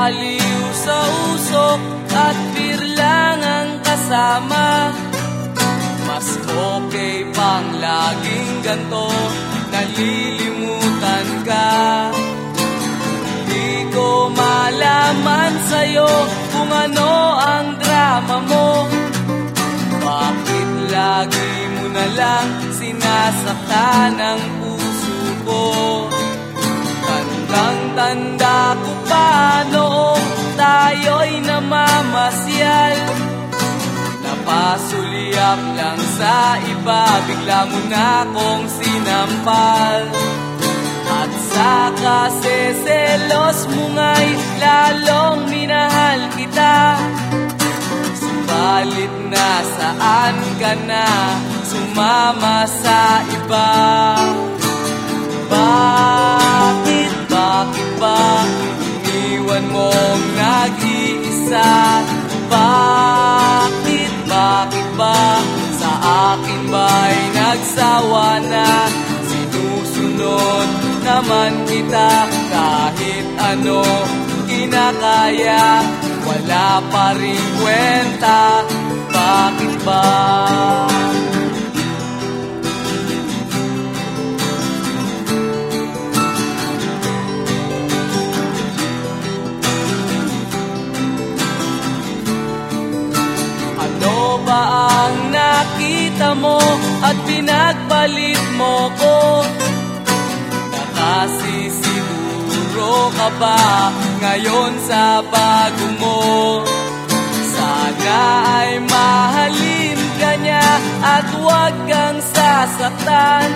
Aaliw sa usok at birlang ang kasama. Mas okay pang laging ganto Nalilimutan ka. Di ko malaman sa'yo kung ano ang drama mo. Bakit lagi mo na lang sinasaktan ang puso ko? Tandang-tanda ko pa iba Bigla mo na akong sinampal. At sa kaseselos mo nga'y lalong minahal kita. Subalit na saan ka na Sumama sa iba? Bakit, akin ba'y nagsawa na Sinusunod naman kita Kahit ano kinakaya Wala pa rin kwenta Bakit ba? Nakita mo at pinagpalit mo ko? Nakasisiguro ka ba ngayon sa bago mo? Sana ay mahalin ka niya at huwag kang sasaktan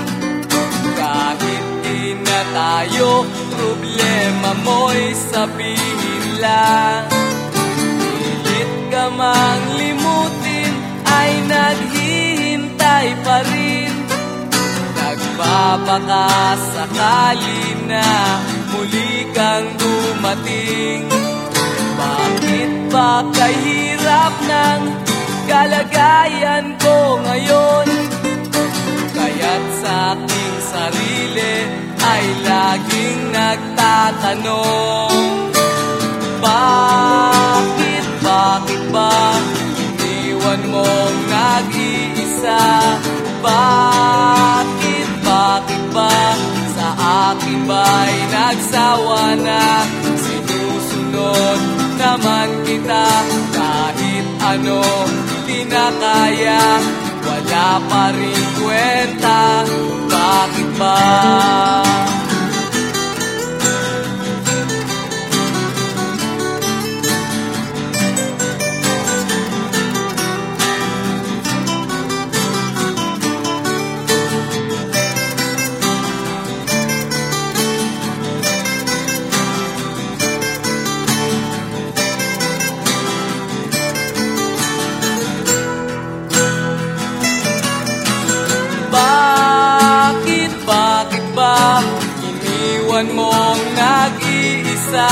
Kahit di na tayo, problema mo'y sabihin lang Nagbabaka sakali na muli kang dumating Bakit ba kahirap ng kalagayan ko ngayon? Kaya't sa aking sarili ay laging nagtatanong ba'y nagsawa na? Sinusunod naman kita kahit ano di na kaya Wala pa rin kwenta, bakit ba? Bakit, bakit ba iniwan mong nag-iisa?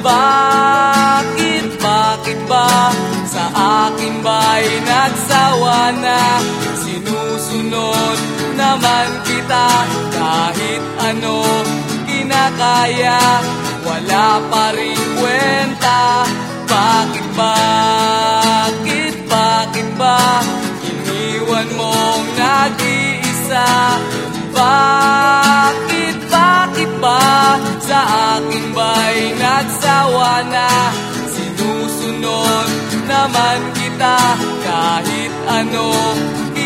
Bakit, bakit ba sa akin ba'y nagsawa na? Sinusunod naman kita kahit ano kinakaya Wala pa rin kwenta Bakit, bakit, Bakit, bakit ba Sa akin ba'y nagsawa na Sinusunod naman kita Kahit ano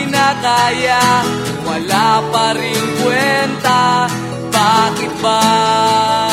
kinakaya. Wala pa rin kwenta. Bakit ba